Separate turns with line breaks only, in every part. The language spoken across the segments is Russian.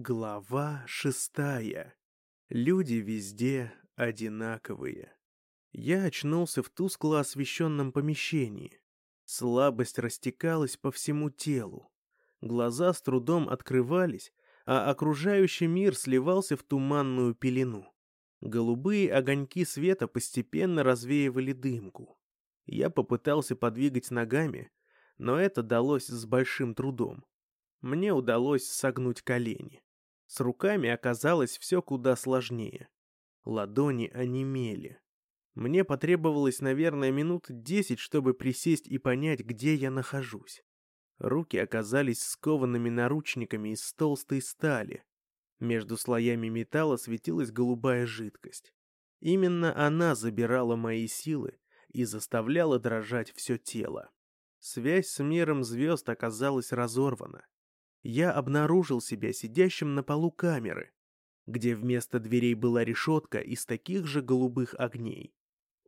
Глава шестая. Люди везде одинаковые. Я очнулся в тускло освещенном помещении. Слабость растекалась по всему телу. Глаза с трудом открывались, а окружающий мир сливался в туманную пелену. Голубые огоньки света постепенно развеивали дымку. Я попытался подвигать ногами, но это далось с большим трудом. Мне удалось согнуть колени. С руками оказалось все куда сложнее. Ладони онемели. Мне потребовалось, наверное, минут десять, чтобы присесть и понять, где я нахожусь. Руки оказались скованными наручниками из толстой стали. Между слоями металла светилась голубая жидкость. Именно она забирала мои силы и заставляла дрожать все тело. Связь с миром звезд оказалась разорвана. Я обнаружил себя сидящим на полу камеры, где вместо дверей была решетка из таких же голубых огней.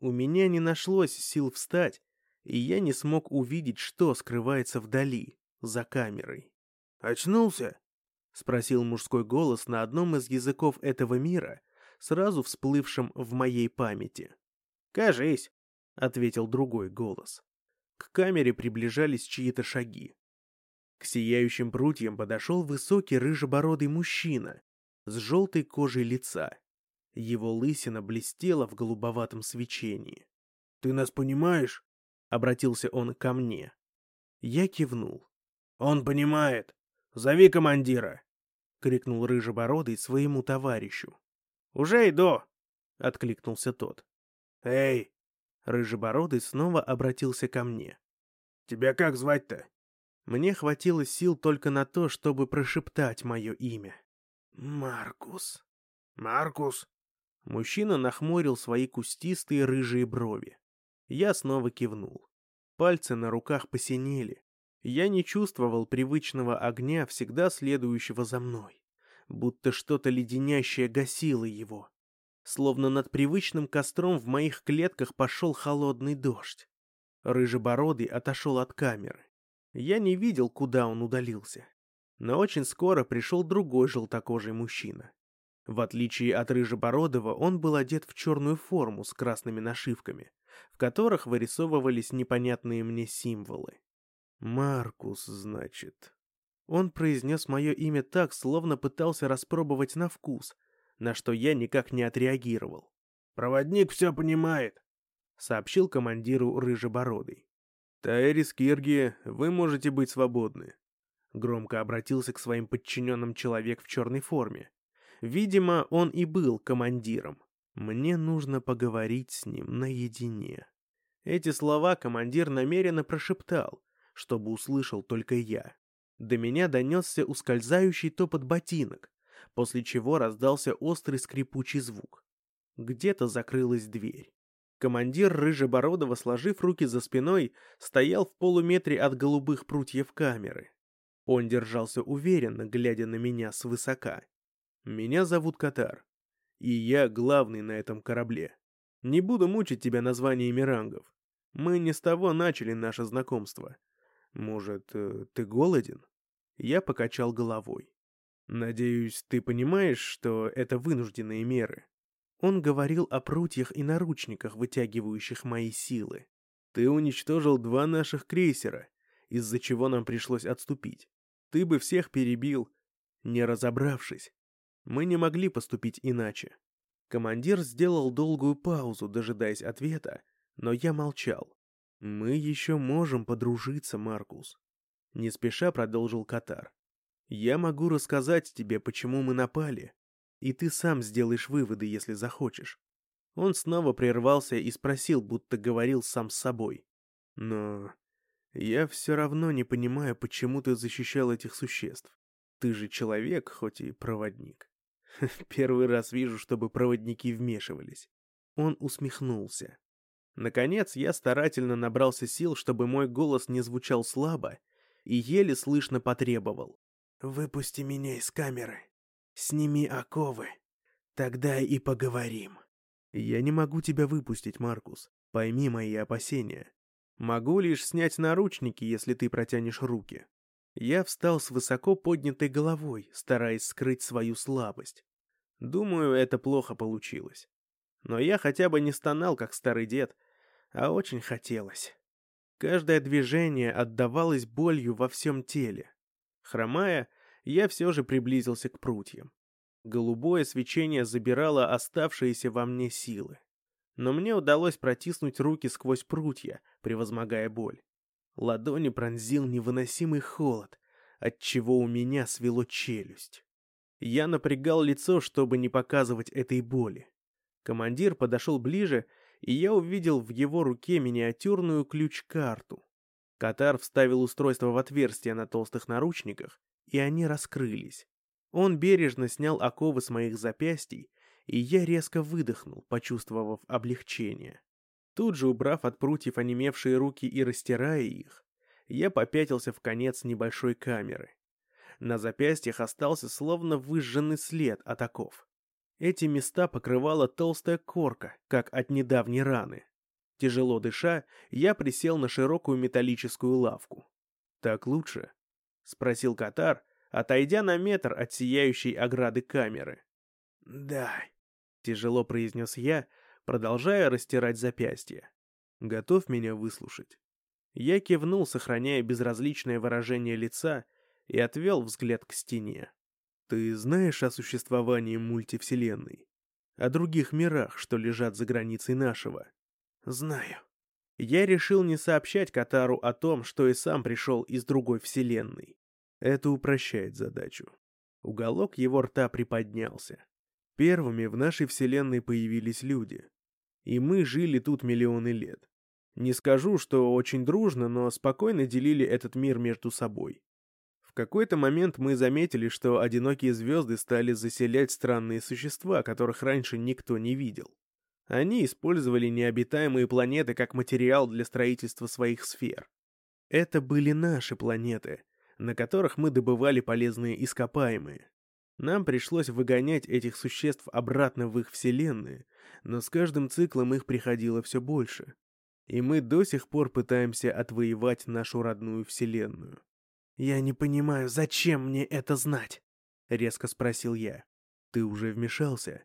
У меня не нашлось сил встать, и я не смог увидеть, что скрывается вдали, за камерой.
«Очнулся?»
— спросил мужской голос на одном из языков этого мира, сразу всплывшем в моей памяти.
«Кажись», —
ответил другой голос. К камере приближались чьи-то шаги. К сияющим прутьям подошел высокий рыжебородый мужчина с желтой кожей лица. Его лысина блестела в голубоватом свечении.
«Ты нас понимаешь?»
— обратился он ко мне. Я кивнул.
«Он понимает. Зови командира!»
— крикнул Рыжебородый своему товарищу.
«Уже иду!»
— откликнулся тот.
«Эй!»
Рыжебородый снова обратился ко мне.
«Тебя как звать-то?»
Мне хватило сил только на то, чтобы прошептать мое имя.
«Маркус». «Маркус?»
Мужчина нахмурил свои кустистые рыжие брови. Я снова кивнул. Пальцы на руках посинели. Я не чувствовал привычного огня, всегда следующего за мной. Будто что-то леденящее гасило его. Словно над привычным костром в моих клетках пошел холодный дождь. Рыжебородый отошел от камеры. Я не видел, куда он удалился. Но очень скоро пришел другой желтокожий мужчина. В отличие от Рыжебородова, он был одет в черную форму с красными нашивками, в которых вырисовывались непонятные мне символы. «Маркус, значит». Он произнес мое имя так, словно пытался распробовать на вкус, на что я никак не отреагировал.
«Проводник все понимает», —
сообщил командиру Рыжебородый. «Тайрис Кирги, вы можете быть свободны», — громко обратился к своим подчиненным человек в черной форме. Видимо, он и был командиром. Мне нужно поговорить с ним наедине. Эти слова командир намеренно прошептал, чтобы услышал только я. До меня донесся ускользающий топот ботинок, после чего раздался острый скрипучий звук. Где-то закрылась дверь. Командир Рыжебородова, сложив руки за спиной, стоял в полуметре от голубых прутьев камеры. Он держался уверенно, глядя на меня свысока. «Меня зовут Катар, и я главный на этом корабле. Не буду мучить тебя названиями рангов. Мы не с того начали наше знакомство. Может, э, ты голоден?» Я покачал головой. «Надеюсь, ты понимаешь, что это вынужденные меры?» Он говорил о прутьях и наручниках, вытягивающих мои силы. Ты уничтожил два наших крейсера, из-за чего нам пришлось отступить. Ты бы всех перебил, не разобравшись. Мы не могли поступить иначе. Командир сделал долгую паузу, дожидаясь ответа, но я молчал. Мы еще можем подружиться, Маркус. Не спеша продолжил Катар. Я могу рассказать тебе, почему мы напали, и ты сам сделаешь выводы, если захочешь. Он снова прервался и спросил, будто говорил сам с собой. Но я все равно не понимаю, почему ты защищал этих существ. Ты же человек, хоть и проводник. Первый раз вижу, чтобы проводники вмешивались. Он усмехнулся. Наконец, я старательно набрался сил, чтобы мой голос не звучал слабо, и еле слышно потребовал. «Выпусти меня из камеры». Сними оковы. Тогда и поговорим. Я не могу тебя выпустить, Маркус. Пойми мои опасения. Могу лишь снять наручники, если ты протянешь руки. Я встал с высоко поднятой головой, стараясь скрыть свою слабость. Думаю, это плохо получилось. Но я хотя бы не стонал, как старый дед, а очень хотелось. Каждое движение отдавалось болью во всем теле. Хромая, я все же приблизился к прутьям. Голубое свечение забирало оставшиеся во мне силы. Но мне удалось протиснуть руки сквозь прутья, превозмогая боль. Ладони пронзил невыносимый холод, отчего у меня свело челюсть. Я напрягал лицо, чтобы не показывать этой боли. Командир подошел ближе, и я увидел в его руке миниатюрную ключ-карту. Катар вставил устройство в отверстие на толстых наручниках, и они раскрылись. Он бережно снял оковы с моих запястий, и я резко выдохнул, почувствовав облегчение. Тут же, убрав от прутьев онемевшие руки и растирая их, я попятился в конец небольшой камеры. На запястьях остался словно выжженный след от оков. Эти места покрывала толстая корка, как от недавней раны. Тяжело дыша, я присел на широкую металлическую лавку. «Так лучше?» — спросил Катар, отойдя на метр от сияющей ограды камеры.
«Да», —
тяжело произнес я, продолжая растирать запястье. «Готов меня выслушать?» Я кивнул, сохраняя безразличное выражение лица, и отвел взгляд к стене. Ты знаешь о существовании мультивселенной? О других мирах, что лежат за границей нашего?
Знаю.
Я решил не сообщать Катару о том, что и сам пришел из другой вселенной. Это упрощает задачу. Уголок его рта приподнялся. Первыми в нашей вселенной появились люди. И мы жили тут миллионы лет. Не скажу, что очень дружно, но спокойно делили этот мир между собой. В какой-то момент мы заметили, что одинокие звезды стали заселять странные существа, которых раньше никто не видел. Они использовали необитаемые планеты как материал для строительства своих сфер. Это были наши планеты, на которых мы добывали полезные ископаемые. Нам пришлось выгонять этих существ обратно в их вселенные, но с каждым циклом их приходило все больше. И мы до сих пор пытаемся отвоевать нашу родную вселенную.
«Я не понимаю, зачем мне это знать?»
— резко спросил я. «Ты уже вмешался?»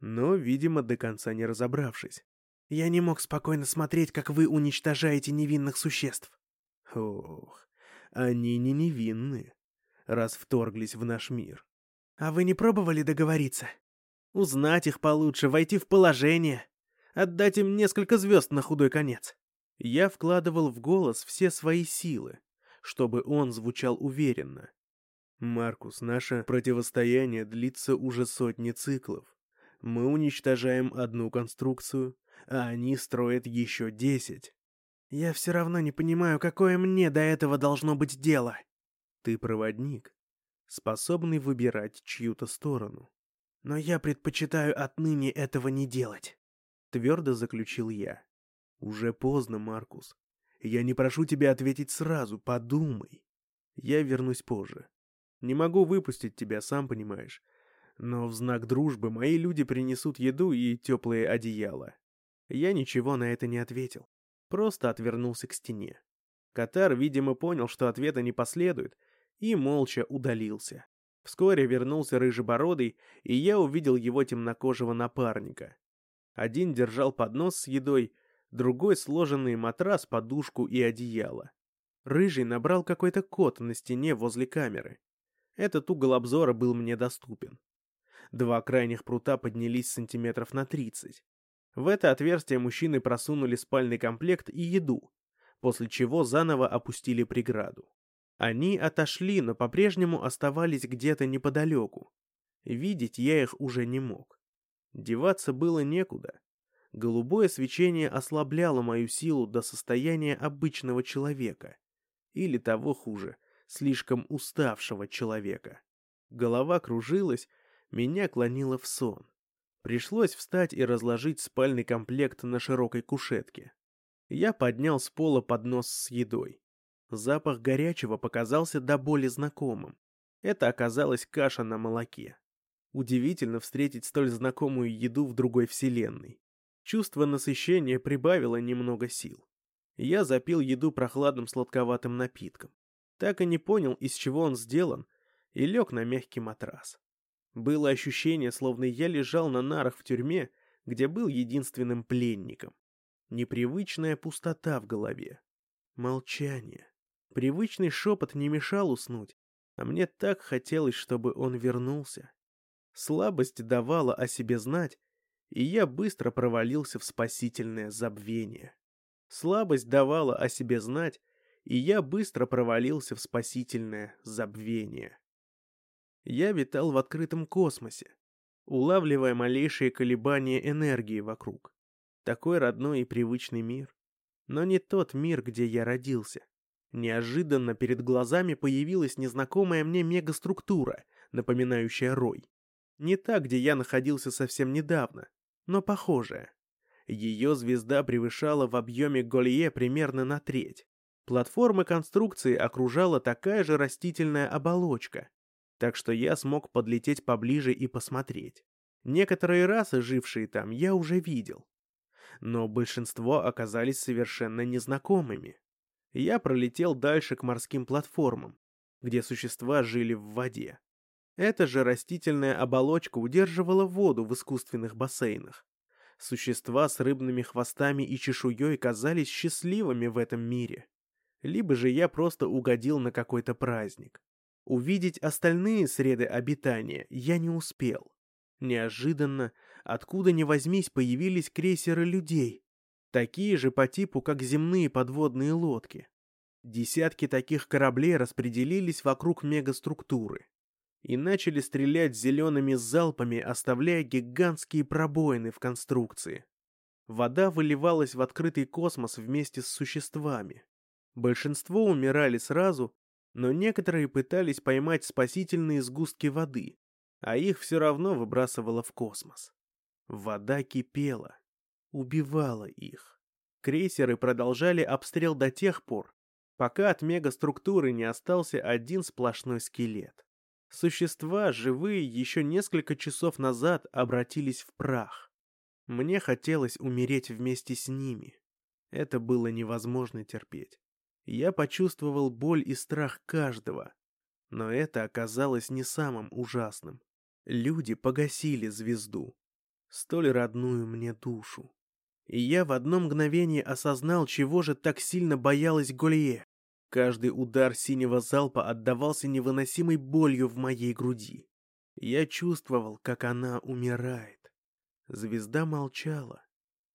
Но, видимо, до конца не разобравшись.
«Я не мог спокойно смотреть, как вы уничтожаете невинных существ».
«Ох, они не невинны, раз вторглись в наш мир».
«А вы не пробовали договориться?»
«Узнать их получше, войти в положение, отдать им несколько звезд на худой конец». Я вкладывал в голос все свои силы, чтобы он звучал уверенно. «Маркус, наше противостояние длится уже сотни циклов. Мы уничтожаем одну конструкцию, а они строят еще десять.
Я все равно не понимаю, какое мне до этого должно быть дело.
Ты проводник, способный выбирать чью-то сторону.
Но я предпочитаю отныне этого не делать.
Твердо заключил я. Уже поздно, Маркус. Я не прошу тебя ответить сразу, подумай. Я вернусь позже. Не могу выпустить тебя, сам понимаешь. Но в знак дружбы мои люди принесут еду и теплые одеяла. Я ничего на это не ответил. Просто отвернулся к стене. Катар, видимо, понял, что ответа не последует, и молча удалился. Вскоре вернулся рыжебородый, и я увидел его темнокожего напарника. Один держал поднос с едой, другой сложенный матрас, подушку и одеяло. Рыжий набрал какой-то код на стене возле камеры. Этот угол обзора был мне доступен. Два крайних прута поднялись сантиметров на тридцать. В это отверстие мужчины просунули спальный комплект и еду, после чего заново опустили преграду. Они отошли, но по-прежнему оставались где-то неподалеку. Видеть я их уже не мог. Деваться было некуда. Голубое свечение ослабляло мою силу до состояния обычного человека. Или того хуже, слишком уставшего человека. Голова кружилась, меня клонило в сон. Пришлось встать и разложить спальный комплект на широкой кушетке. Я поднял с пола поднос с едой. Запах горячего показался до боли знакомым. Это оказалась каша на молоке. Удивительно встретить столь знакомую еду в другой вселенной. Чувство насыщения прибавило немного сил. Я запил еду прохладным сладковатым напитком. Так и не понял, из чего он сделан, и лег на мягкий матрас. Было ощущение, словно я лежал на нарах в тюрьме, где был единственным пленником. Непривычная пустота в голове. Молчание. Привычный шепот не мешал уснуть, а мне так хотелось, чтобы он вернулся. Слабость давала о себе знать, и я быстро провалился в спасительное забвение. Слабость давала о себе знать, и я быстро провалился в спасительное забвение. Я витал в открытом космосе, улавливая малейшие колебания энергии вокруг. Такой родной и привычный мир. Но не тот мир, где я родился. Неожиданно перед глазами появилась незнакомая мне мегаструктура, напоминающая рой. Не та, где я находился совсем недавно, но похожая. Ее звезда превышала в объеме Голье примерно на треть. Платформы конструкции окружала такая же растительная оболочка, так что я смог подлететь поближе и посмотреть. Некоторые расы, жившие там, я уже видел. Но большинство оказались совершенно незнакомыми. Я пролетел дальше к морским платформам, где существа жили в воде. Эта же растительная оболочка удерживала воду в искусственных бассейнах. Существа с рыбными хвостами и чешуей казались счастливыми в этом мире. Либо же я просто угодил на какой-то праздник. Увидеть остальные среды обитания я не успел. Неожиданно, откуда ни возьмись, появились крейсеры людей, такие же по типу, как земные подводные лодки. Десятки таких кораблей распределились вокруг мегаструктуры и начали стрелять зелеными залпами, оставляя гигантские пробоины в конструкции. Вода выливалась в открытый космос вместе с существами. Большинство умирали сразу, но некоторые пытались поймать спасительные сгустки воды, а их все равно выбрасывало в космос. Вода кипела, убивала их. Крейсеры продолжали обстрел до тех пор, пока от мегаструктуры не остался один сплошной скелет. Существа, живые, еще несколько часов назад обратились в прах. Мне хотелось умереть вместе с ними. Это было невозможно терпеть. Я почувствовал боль и страх каждого. Но это оказалось не самым ужасным. Люди погасили звезду, столь родную мне душу. И я в одно мгновение осознал, чего же так сильно боялась Голье. Каждый удар синего залпа отдавался невыносимой болью в моей груди. Я чувствовал, как она умирает. Звезда молчала,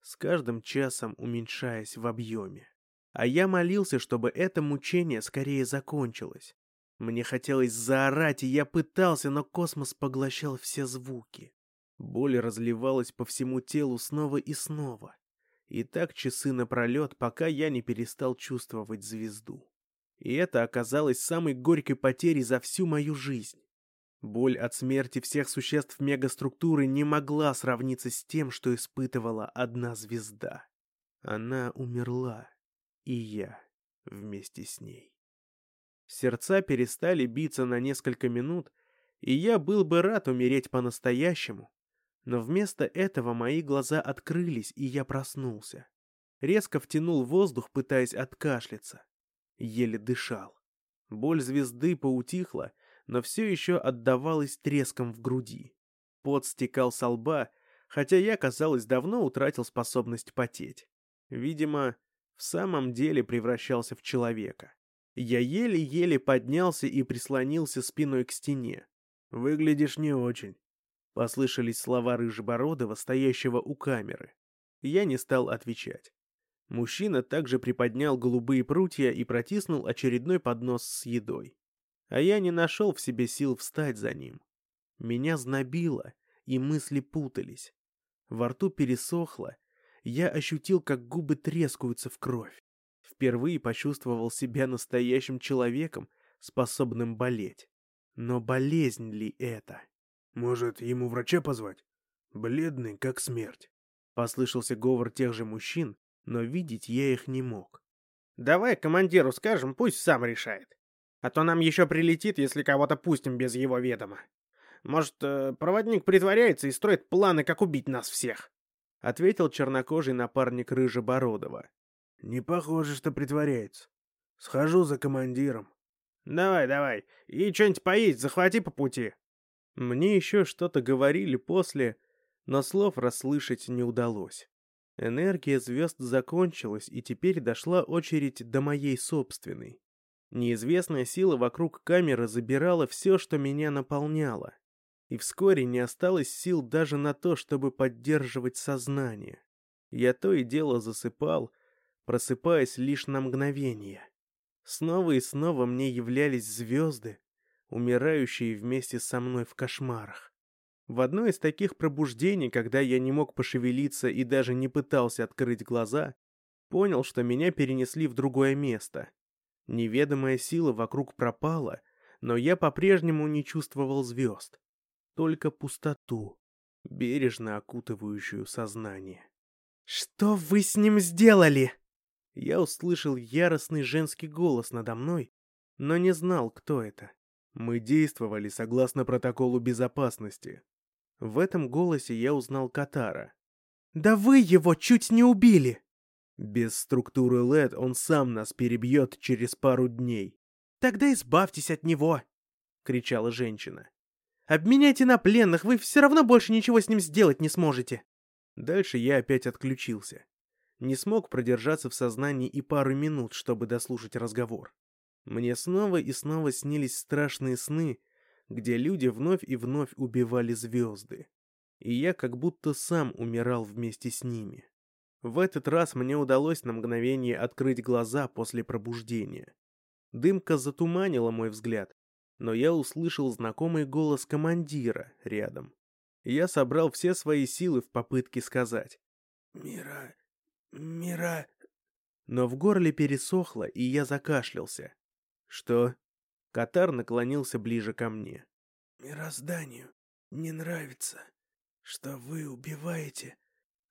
с каждым часом уменьшаясь в объеме. А я молился, чтобы это мучение скорее закончилось. Мне хотелось заорать, и я пытался, но космос поглощал все звуки. Боль разливалась по всему телу снова и снова. И так часы напролет, пока я не перестал чувствовать звезду. И это оказалось самой горькой потерей за всю мою жизнь. Боль от смерти всех существ мегаструктуры не могла сравниться с тем, что испытывала одна звезда. Она умерла, и я вместе с ней. Сердца перестали биться на несколько минут, и я был бы рад умереть по-настоящему, но вместо этого мои глаза открылись, и я проснулся. Резко втянул воздух, пытаясь откашляться еле дышал. Боль звезды поутихла, но все еще отдавалась треском в груди. Пот стекал со лба, хотя я, казалось, давно утратил способность потеть. Видимо, в самом деле превращался в человека. Я еле-еле поднялся и прислонился спиной к стене. «Выглядишь не очень», — послышались слова Рыжебородова, стоящего у камеры. Я не стал отвечать. Мужчина также приподнял голубые прутья и протиснул очередной поднос с едой. А я не нашел в себе сил встать за ним. Меня знобило, и мысли путались. Во рту пересохло, я ощутил, как губы трескаются в кровь. Впервые почувствовал себя настоящим человеком, способным болеть. Но болезнь ли это?
Может, ему врача позвать? Бледный, как смерть.
Послышался говор тех же мужчин, но видеть я их не мог.
«Давай командиру скажем, пусть сам решает. А то нам еще прилетит, если кого-то пустим без его ведома. Может, э, проводник притворяется и строит планы, как убить нас всех?»
Ответил чернокожий напарник Рыжебородова.
«Не похоже, что притворяется. Схожу за командиром.
Давай, давай. И что-нибудь поесть захвати по пути.
Мне еще что-то говорили после, но слов расслышать не удалось. Энергия звезд закончилась, и теперь дошла очередь до моей собственной. Неизвестная сила вокруг камеры забирала все, что меня наполняло. И вскоре не осталось сил даже на то, чтобы поддерживать сознание. Я то и дело засыпал, просыпаясь лишь на мгновение. Снова и снова мне являлись звезды, умирающие вместе со мной в кошмарах. В одно из таких пробуждений, когда я не мог пошевелиться и даже не пытался открыть глаза, понял, что меня перенесли в другое место. Неведомая сила вокруг пропала, но я по-прежнему не чувствовал звезд, только пустоту, бережно окутывающую сознание.
«Что вы с ним сделали?»
Я услышал яростный женский голос надо мной, но не знал, кто это. Мы действовали согласно протоколу безопасности. В этом голосе я узнал Катара.
«Да вы его чуть не убили!»
Без структуры ЛЭД он сам нас перебьет через пару дней.
«Тогда избавьтесь от него!» — кричала женщина. «Обменяйте на пленных, вы все равно больше ничего с ним сделать не сможете!»
Дальше я опять отключился. Не смог продержаться в сознании и пару минут, чтобы дослушать разговор. Мне снова и снова снились страшные сны, где люди вновь и вновь убивали звезды. И я как будто сам умирал вместе с ними. В этот раз мне удалось на мгновение открыть глаза после пробуждения. Дымка затуманила мой взгляд, но я услышал знакомый голос командира рядом. Я собрал все свои силы в попытке сказать
«Мира... Мира...»
Но в горле пересохло, и я закашлялся. «Что?» Катар наклонился ближе ко мне.
«Мирозданию не нравится, что вы убиваете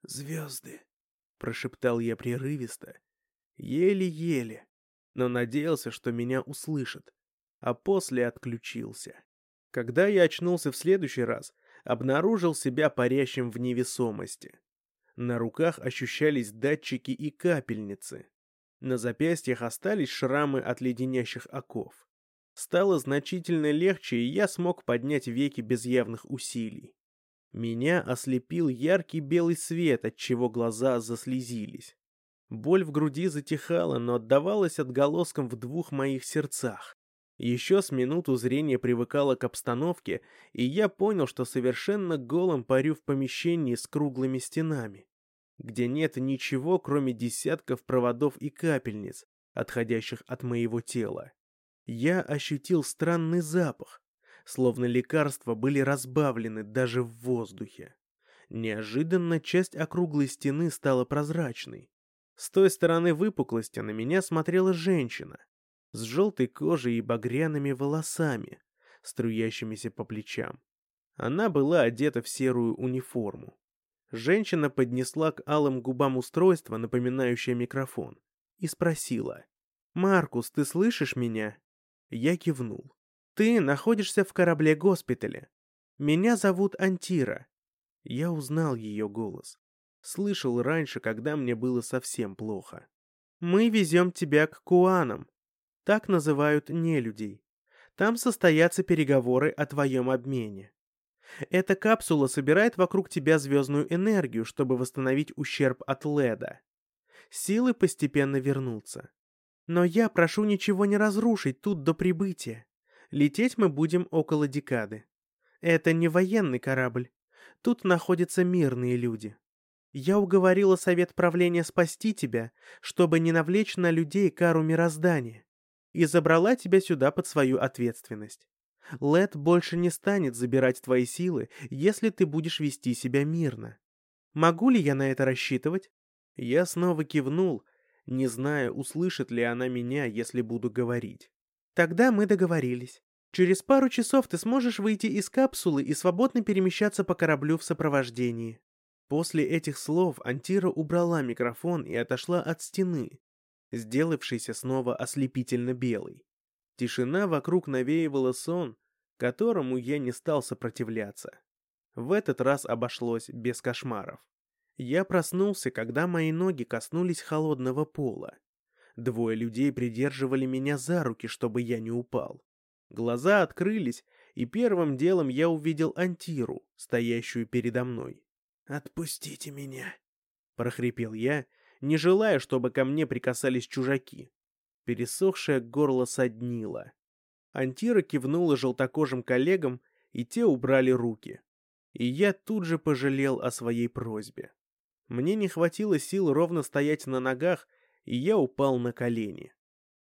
звезды»,
прошептал я прерывисто, еле-еле, но надеялся, что меня услышат, а после отключился. Когда я очнулся в следующий раз, обнаружил себя парящим в невесомости. На руках ощущались датчики и капельницы. На запястьях остались шрамы от леденящих оков. Стало значительно легче, и я смог поднять веки без явных усилий. Меня ослепил яркий белый свет, от чего глаза заслезились. Боль в груди затихала, но отдавалась отголоском в двух моих сердцах. Еще с минуту зрение привыкало к обстановке, и я понял, что совершенно голым парю в помещении с круглыми стенами где нет ничего, кроме десятков проводов и капельниц, отходящих от моего тела. Я ощутил странный запах, словно лекарства были разбавлены даже в воздухе. Неожиданно часть округлой стены стала прозрачной. С той стороны выпуклости на меня смотрела женщина с желтой кожей и багряными волосами, струящимися по плечам. Она была одета в серую униформу. Женщина поднесла к алым губам устройство, напоминающее микрофон, и спросила. «Маркус, ты слышишь меня?» Я кивнул. «Ты находишься в корабле госпиталя. Меня зовут Антира». Я узнал ее голос. Слышал раньше, когда мне было совсем плохо. «Мы везем тебя к Куанам. Так называют нелюдей. Там состоятся переговоры о твоем обмене. Эта капсула собирает вокруг тебя звездную энергию, чтобы восстановить ущерб от леда. Силы постепенно вернутся. Но я прошу ничего не разрушить тут до прибытия. Лететь мы будем около декады. Это не военный корабль. Тут находятся мирные люди. Я уговорила совет правления спасти тебя, чтобы не навлечь на людей кару мироздания, и забрала тебя сюда под свою ответственность. Лед больше не станет забирать твои силы, если ты будешь вести себя мирно. Могу ли я на это рассчитывать? Я снова кивнул, не зная, услышит ли она меня, если буду говорить. Тогда мы договорились. Через пару часов ты сможешь выйти из капсулы и свободно перемещаться по кораблю в сопровождении. После этих слов Антира убрала микрофон и отошла от стены, сделавшейся снова ослепительно белой. Тишина вокруг навеивала сон, которому я не стал сопротивляться. В этот раз обошлось без кошмаров. Я проснулся, когда мои ноги коснулись холодного пола. Двое людей придерживали меня за руки, чтобы я не упал. Глаза открылись, и первым делом я увидел Антиру, стоящую передо мной.
«Отпустите меня!»
— прохрипел я, не желая, чтобы ко мне прикасались чужаки. Пересохшее горло соднило. Антира кивнула желтокожим коллегам, и те убрали руки. И я тут же пожалел о своей просьбе. Мне не хватило сил ровно стоять на ногах, и я упал на колени.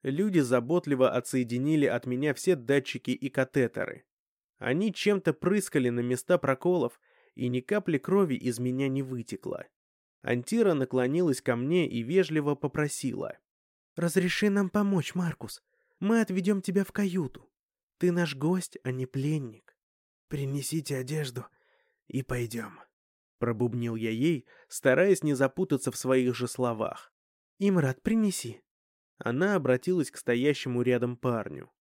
Люди заботливо отсоединили от меня все датчики и катетеры. Они чем-то прыскали на места проколов, и ни капли крови из меня не вытекло. Антира наклонилась ко мне и вежливо попросила.
«Разреши нам помочь, Маркус. Мы отведем тебя в каюту. Ты наш гость, а не пленник».
«Принесите одежду и пойдем», —
пробубнил я ей, стараясь не запутаться в своих же словах.
«Имрат, принеси».
Она обратилась к стоящему рядом парню.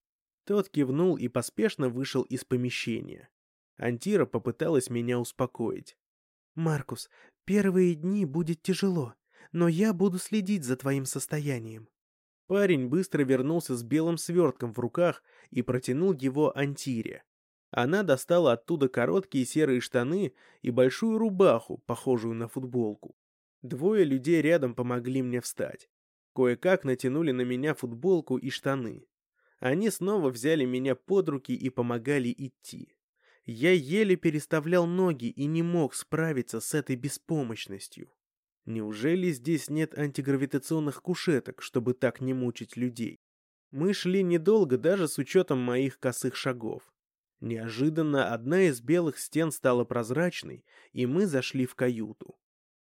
Тот кивнул и поспешно вышел из помещения. Антира попыталась меня успокоить.
«Маркус, первые дни будет тяжело, но я буду следить за твоим состоянием».
Парень быстро вернулся с белым свертком в руках и протянул его Антире. Она достала оттуда короткие серые штаны и большую рубаху, похожую на футболку. Двое людей рядом помогли мне встать. Кое-как натянули на меня футболку и штаны. Они снова взяли меня под руки и помогали идти. Я еле переставлял ноги и не мог справиться с этой беспомощностью. Неужели здесь нет антигравитационных кушеток, чтобы так не мучить людей? Мы шли недолго даже с учетом моих косых шагов. Неожиданно одна из белых стен стала прозрачной, и мы зашли в каюту.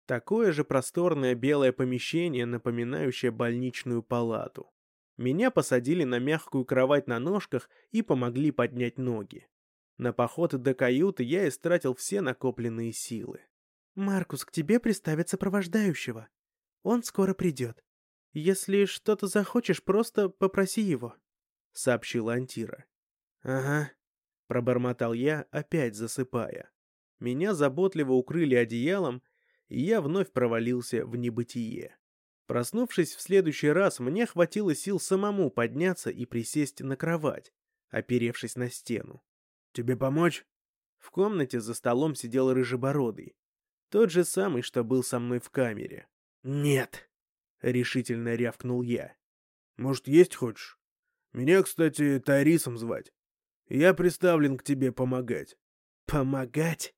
Такое же просторное белое помещение, напоминающее больничную палату. Меня посадили на мягкую кровать на ножках и помогли поднять ноги. На поход до каюты я истратил все накопленные силы.
«Маркус, к тебе приставят сопровождающего. Он скоро придет. Если что-то захочешь, просто попроси его», — сообщила Антира.
«Ага», — пробормотал я, опять засыпая. Меня заботливо укрыли одеялом, и я вновь провалился в небытие. Проснувшись в следующий раз, мне хватило сил самому подняться и присесть на кровать, оперевшись на стену.
«Тебе помочь?»
В комнате за столом сидел рыжебородый. Тот же самый, что был со мной в камере.
«Нет!»
— решительно рявкнул я.
«Может, есть хочешь? Меня, кстати, Тарисом звать. Я приставлен к тебе помогать».
«Помогать?»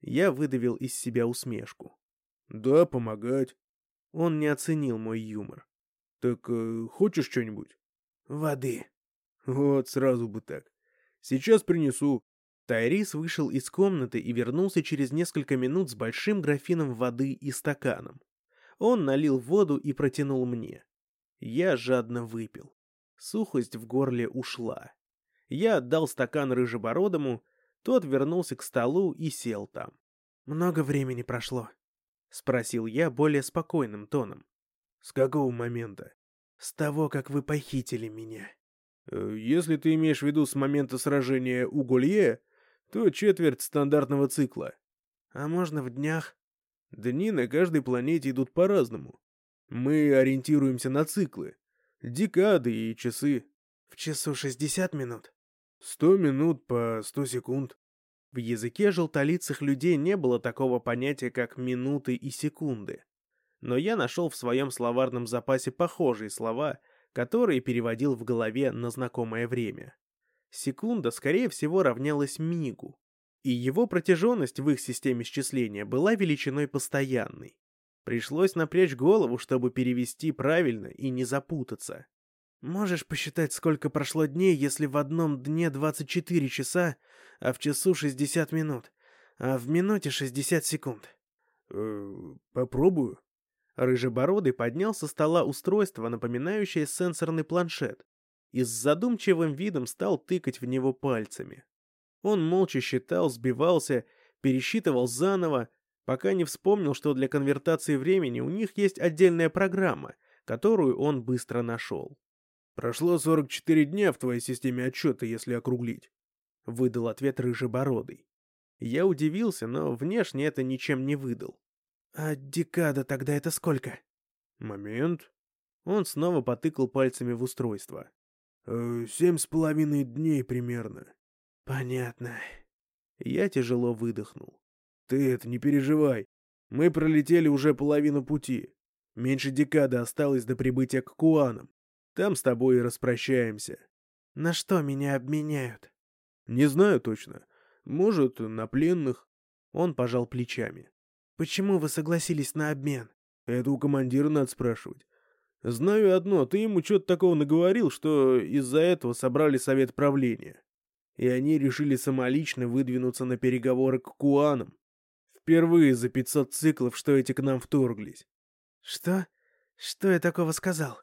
Я выдавил из себя усмешку.
«Да, помогать».
Он не оценил мой юмор.
«Так э, хочешь что-нибудь?»
«Воды».
«Вот, сразу бы так. Сейчас принесу».
Тайрис вышел из комнаты и вернулся через несколько минут с большим графином воды и стаканом. Он налил воду и протянул мне. Я жадно выпил. Сухость в горле ушла. Я отдал стакан рыжебородому, тот вернулся к столу и сел там.
«Много времени прошло», —
спросил я более спокойным тоном.
«С какого момента?»
«С того, как вы похитили меня».
Э, если ты имеешь в виду с момента сражения у Голье, то четверть стандартного цикла.
А можно в днях?
Дни на каждой планете идут по-разному. Мы ориентируемся на циклы. Декады и часы.
В часу 60 минут?
100 минут по 100 секунд.
В языке желтолицых людей не было такого понятия, как минуты и секунды. Но я нашел в своем словарном запасе похожие слова — который переводил в голове на знакомое время. Секунда, скорее всего, равнялась мигу, и его протяженность в их системе счисления была величиной постоянной. Пришлось напрячь голову, чтобы перевести правильно и не запутаться.
Можешь посчитать, сколько прошло дней, если в одном дне 24 часа, а в часу 60 минут, а в минуте 60 секунд?
Э, попробую.
Рыжебородый поднял со стола устройство, напоминающее сенсорный планшет, и с задумчивым видом стал тыкать в него пальцами. Он молча считал, сбивался, пересчитывал заново, пока не вспомнил, что для конвертации времени у них есть отдельная программа, которую он быстро нашел.
«Прошло 44 дня в твоей системе отчета, если округлить», —
выдал ответ Рыжебородый. Я удивился, но внешне это ничем не выдал.
«А декада тогда это сколько?»
«Момент.
Он снова потыкал пальцами в устройство.
Э, «Семь с половиной дней примерно».
«Понятно».
Я тяжело выдохнул.
«Ты это не переживай. Мы пролетели уже половину пути. Меньше декады осталось до прибытия к Куанам. Там с тобой и распрощаемся».
«На что меня обменяют?»
«Не знаю точно. Может, на пленных». Он пожал плечами.
«Почему вы согласились на обмен?»
«Это у командира надо спрашивать. Знаю одно, ты ему что-то такого наговорил, что из-за этого собрали совет правления. И они решили самолично выдвинуться на переговоры к Куанам. Впервые за 500 циклов, что эти к нам вторглись.
Что? Что я такого сказал?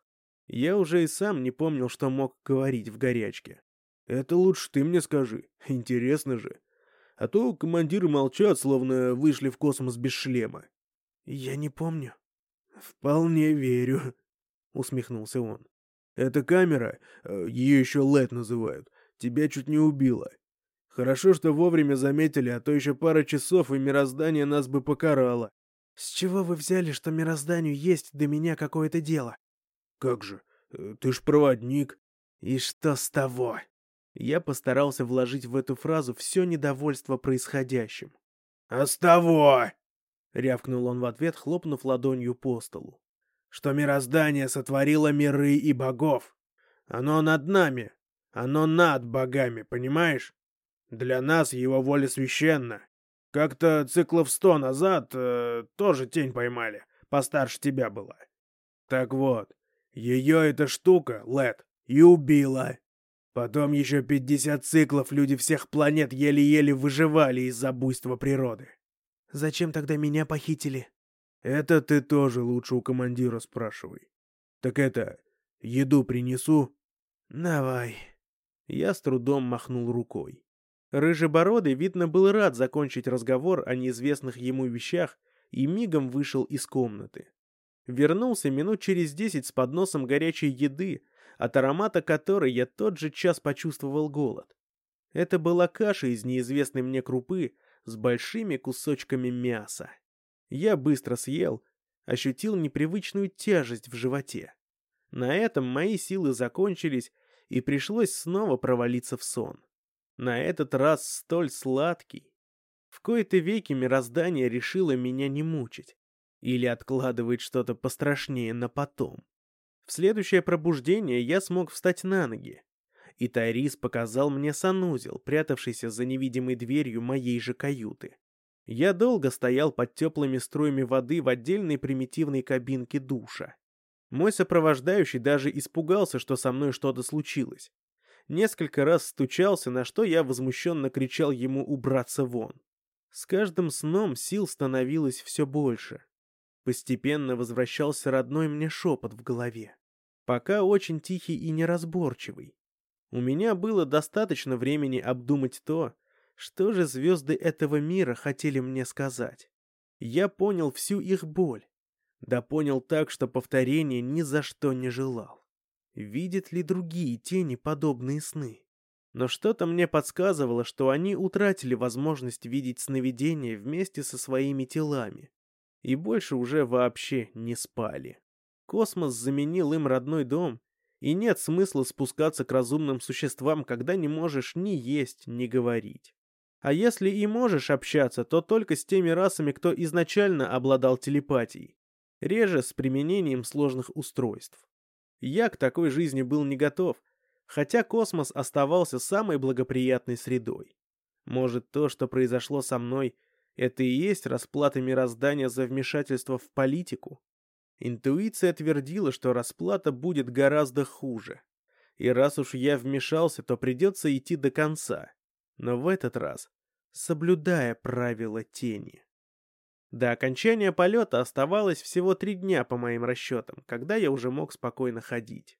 Я уже и сам не помнил, что мог говорить в горячке. Это лучше ты мне скажи. Интересно же. А то командиры молчат, словно вышли в космос без шлема.
Я не помню.
Вполне верю, усмехнулся он. Эта камера, ее еще Лэд называют, тебя чуть не убила. Хорошо, что вовремя заметили, а то еще пара часов, и мироздание нас бы покарало.
С чего вы взяли, что мирозданию есть до меня какое-то дело?
Как же, э, ты ж проводник.
И что с того?
Я постарался вложить в эту фразу все недовольство происходящим.
«А с того!»
— рявкнул он в ответ, хлопнув ладонью по столу.
«Что мироздание сотворило миры и богов. Оно над нами, оно над богами, понимаешь? Для нас его воля священна. Как-то циклов сто назад э, тоже тень поймали, постарше тебя была. Так вот, ее эта штука, Лед, и убила. Потом еще пятьдесят циклов люди всех планет еле-еле выживали из-за буйства природы.
Зачем тогда меня похитили?
Это ты тоже лучше у командира спрашивай. Так это, еду принесу?
Давай.
Я с трудом махнул рукой. Рыжебородый, видно, был рад закончить разговор о неизвестных ему вещах и мигом вышел из комнаты. Вернулся минут через десять с подносом горячей еды, от аромата которой я тот же час почувствовал голод. Это была каша из неизвестной мне крупы с большими кусочками мяса. Я быстро съел, ощутил непривычную тяжесть в животе. На этом мои силы закончились, и пришлось снова провалиться в сон. На этот раз столь сладкий. В кои-то веки мироздание решило меня не мучить. Или откладывает что-то пострашнее на потом. В следующее пробуждение я смог встать на ноги. И Тайрис показал мне санузел, прятавшийся за невидимой дверью моей же каюты. Я долго стоял под теплыми струями воды в отдельной примитивной кабинке душа. Мой сопровождающий даже испугался, что со мной что-то случилось несколько раз стучался, на что я возмущенно кричал ему убраться вон. С каждым сном сил становилось все больше. Постепенно возвращался родной мне шепот в голове. Пока очень тихий и неразборчивый. У меня было достаточно времени обдумать то, что же звезды этого мира хотели мне сказать. Я понял всю их боль. Да понял так, что повторения ни за что не желал. Видят ли другие тени подобные сны? Но что-то мне подсказывало, что они утратили возможность видеть сновидения вместе со своими телами. И больше уже вообще не спали. Космос заменил им родной дом, и нет смысла спускаться к разумным существам, когда не можешь ни есть, ни говорить. А если и можешь общаться, то только с теми расами, кто изначально обладал телепатией, реже с применением сложных устройств. Я к такой жизни был не готов, хотя космос оставался самой благоприятной средой. Может, то, что произошло со мной, это и есть расплата мироздания за вмешательство в политику? Интуиция твердила, что расплата будет гораздо хуже. И раз уж я вмешался, то придется идти до конца. Но в этот раз, соблюдая правила тени. До окончания полета оставалось всего три дня по моим расчетам, когда я уже мог спокойно ходить.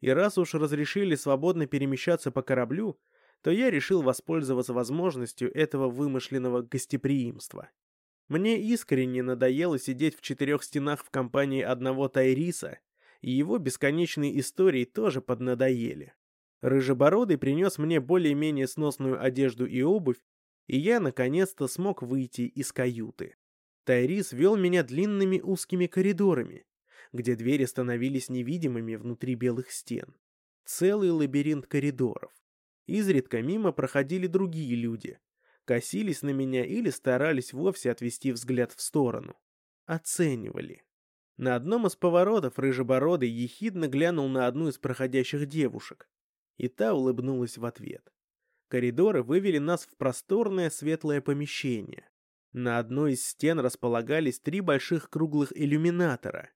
И раз уж разрешили свободно перемещаться по кораблю, то я решил воспользоваться возможностью этого вымышленного гостеприимства. Мне искренне надоело сидеть в четырех стенах в компании одного Тайриса, и его бесконечные истории тоже поднадоели. Рыжебородый принес мне более-менее сносную одежду и обувь, и я наконец-то смог выйти из каюты. Тайрис вел меня длинными узкими коридорами, где двери становились невидимыми внутри белых стен. Целый лабиринт коридоров. Изредка мимо проходили другие люди, косились на меня или старались вовсе отвести взгляд в сторону. Оценивали. На одном из поворотов рыжебородый ехидно глянул на одну из проходящих девушек, и та улыбнулась в ответ. Коридоры вывели нас в просторное светлое помещение. На одной из стен располагались три больших круглых иллюминатора,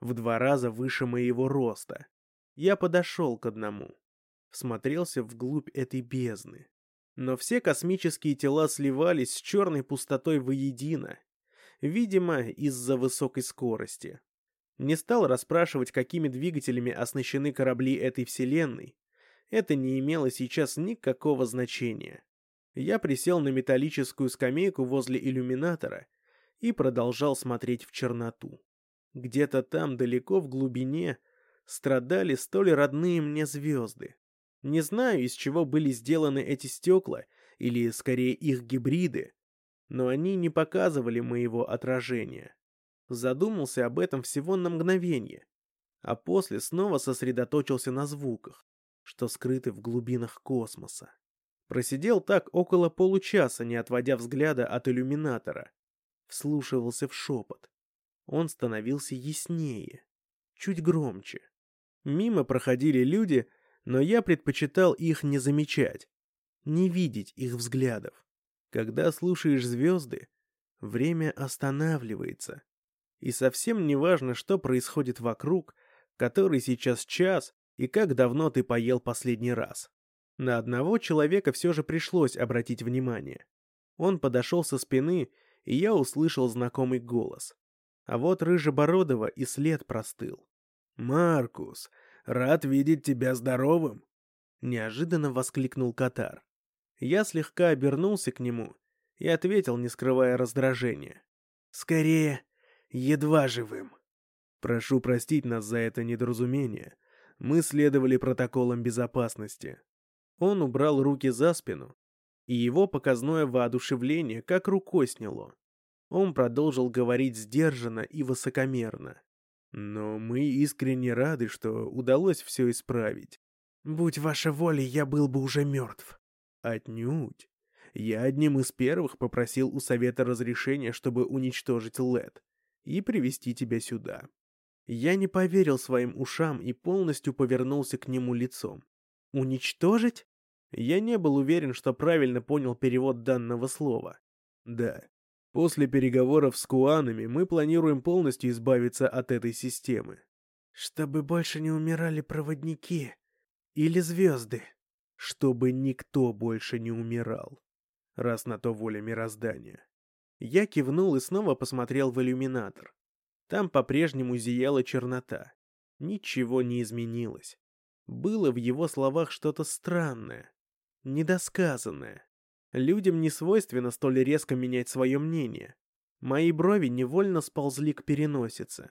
в два раза выше моего роста. Я подошел к одному, всмотрелся вглубь этой бездны. Но все космические тела сливались с черной пустотой воедино, видимо, из-за высокой скорости. Не стал расспрашивать, какими двигателями оснащены корабли этой вселенной. Это не имело сейчас никакого значения. Я присел на металлическую скамейку возле иллюминатора и продолжал смотреть в черноту. Где-то там, далеко в глубине, страдали столь родные мне звезды. Не знаю, из чего были сделаны эти стекла, или скорее их гибриды, но они не показывали моего отражения. Задумался об этом всего на мгновение, а после снова сосредоточился на звуках, что скрыты в глубинах космоса. Просидел так около получаса, не отводя взгляда от иллюминатора. Вслушивался в шепот. Он становился яснее, чуть громче. Мимо проходили люди, но я предпочитал их не замечать, не видеть их взглядов. Когда слушаешь звезды, время останавливается. И совсем не важно, что происходит вокруг, который сейчас час и как давно ты поел последний раз. На одного человека все же пришлось обратить внимание. Он подошел со спины, и я услышал знакомый голос. А вот Рыжебородова и след простыл.
«Маркус, Рад видеть тебя здоровым!»
Неожиданно воскликнул Катар. Я слегка обернулся к нему и ответил, не скрывая раздражения.
«Скорее, едва живым!»
«Прошу простить нас за это недоразумение. Мы следовали протоколам безопасности». Он убрал руки за спину, и его показное воодушевление как рукой сняло. Он продолжил говорить сдержанно и высокомерно. Но мы искренне рады, что удалось все исправить.
Будь ваша воля, я был бы уже мертв.
Отнюдь. Я одним из первых попросил у совета разрешения, чтобы уничтожить Лед и привести тебя сюда. Я не поверил своим ушам и полностью повернулся к нему лицом. Уничтожить? Я не был уверен, что правильно понял перевод данного слова. Да, После переговоров с куанами мы планируем полностью избавиться от этой системы.
Чтобы больше не умирали проводники или звезды.
Чтобы никто больше не умирал. Раз на то воля мироздания. Я кивнул и снова посмотрел в иллюминатор. Там по-прежнему зияла чернота. Ничего не изменилось. Было в его словах что-то странное, недосказанное. Людям не свойственно столь резко менять свое мнение. Мои брови невольно сползли к переносице.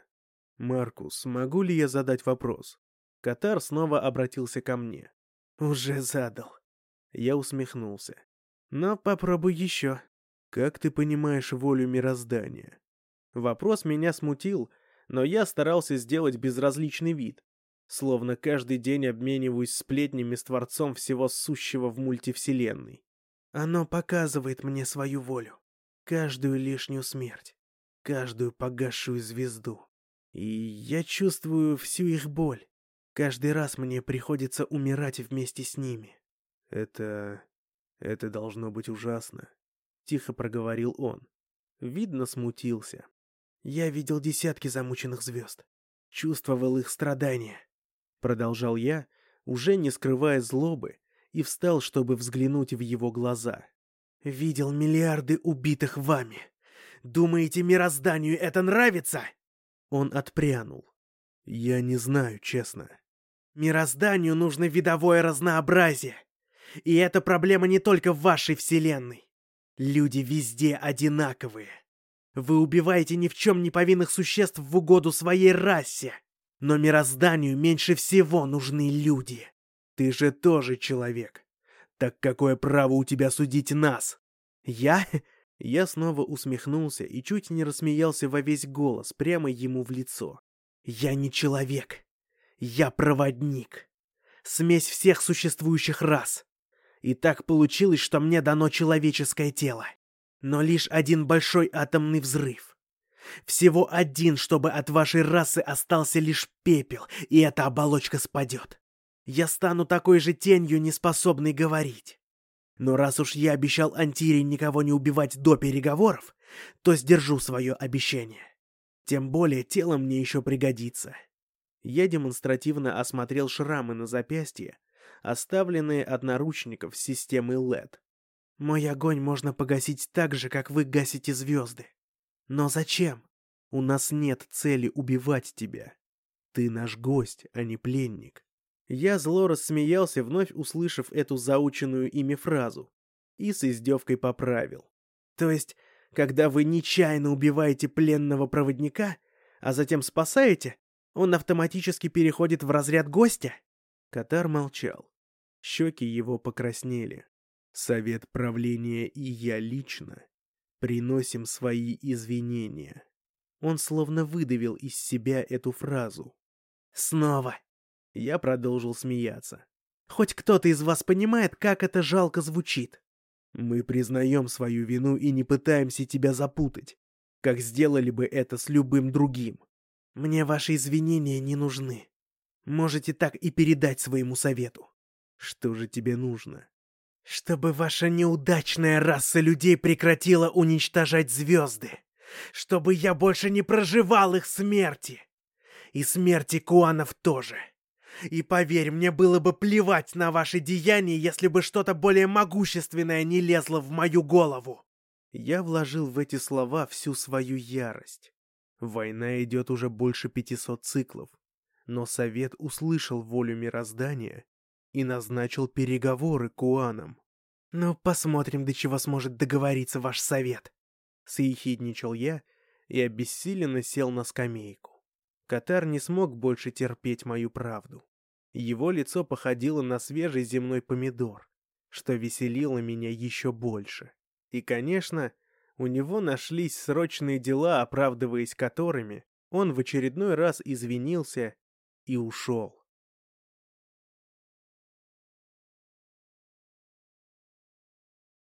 «Маркус, могу ли я задать вопрос?» Катар снова обратился ко мне.
«Уже задал».
Я усмехнулся.
«Но попробуй еще».
«Как ты понимаешь волю мироздания?» Вопрос меня смутил, но я старался сделать безразличный вид, словно каждый день обмениваюсь сплетнями с Творцом всего сущего в мультивселенной.
Оно показывает мне свою волю. Каждую лишнюю смерть. Каждую погасшую звезду. И я чувствую всю их боль. Каждый раз мне приходится умирать вместе с ними.
Это... это должно быть ужасно. Тихо проговорил он. Видно, смутился.
Я видел десятки замученных звезд. Чувствовал их страдания.
Продолжал я, уже не скрывая злобы, и встал, чтобы взглянуть в его глаза.
«Видел миллиарды убитых вами. Думаете, мирозданию это нравится?»
Он отпрянул. «Я не знаю, честно».
«Мирозданию нужно видовое разнообразие. И эта проблема не только в вашей вселенной. Люди везде одинаковые. Вы убиваете ни в чем не повинных существ в угоду своей расе. Но мирозданию меньше всего нужны люди.
Ты же тоже человек. Так какое право у тебя судить нас?
Я?
Я снова усмехнулся и чуть не рассмеялся во весь голос, прямо ему в лицо.
Я не человек. Я проводник. Смесь всех существующих рас. И так получилось, что мне дано человеческое тело. Но лишь один большой атомный взрыв. Всего один, чтобы от вашей расы остался лишь пепел, и эта оболочка спадет. Я стану такой же тенью, неспособной говорить. Но раз уж я обещал Антире никого не убивать до переговоров, то сдержу свое обещание. Тем более тело мне еще пригодится. Я демонстративно осмотрел шрамы на запястье, оставленные от наручников системы LED. Мой огонь можно погасить так же, как вы гасите звезды. Но зачем? У нас нет цели убивать тебя. Ты наш гость, а не пленник. Я зло рассмеялся, вновь услышав эту заученную ими фразу, и с издевкой поправил. То есть, когда вы нечаянно убиваете пленного проводника, а затем спасаете, он автоматически переходит в разряд гостя? Катар молчал. Щеки его покраснели. Совет правления и я лично приносим свои извинения. Он словно выдавил из себя эту фразу. Снова. Я продолжил смеяться. Хоть кто-то из вас понимает, как это жалко звучит. Мы признаем свою вину и не пытаемся тебя запутать, как сделали бы это с любым другим. Мне ваши извинения не нужны. Можете так и передать своему совету. Что же тебе нужно? Чтобы ваша неудачная раса людей прекратила уничтожать звезды. Чтобы я больше не проживал их смерти. И смерти Куанов тоже. И поверь, мне было бы плевать на ваши деяния, если бы что-то более могущественное не лезло в мою голову. Я вложил в эти слова всю свою ярость. Война идет уже больше 500 циклов, но Совет услышал волю мироздания и назначил переговоры Куанам. «Ну, посмотрим, до чего сможет договориться ваш Совет», — съехидничал я и обессиленно сел на скамейку. Катар не смог больше терпеть мою правду. Его лицо походило на свежий земной помидор, что веселило меня еще больше. И, конечно, у него нашлись срочные дела, оправдываясь которыми он в очередной раз извинился и ушел.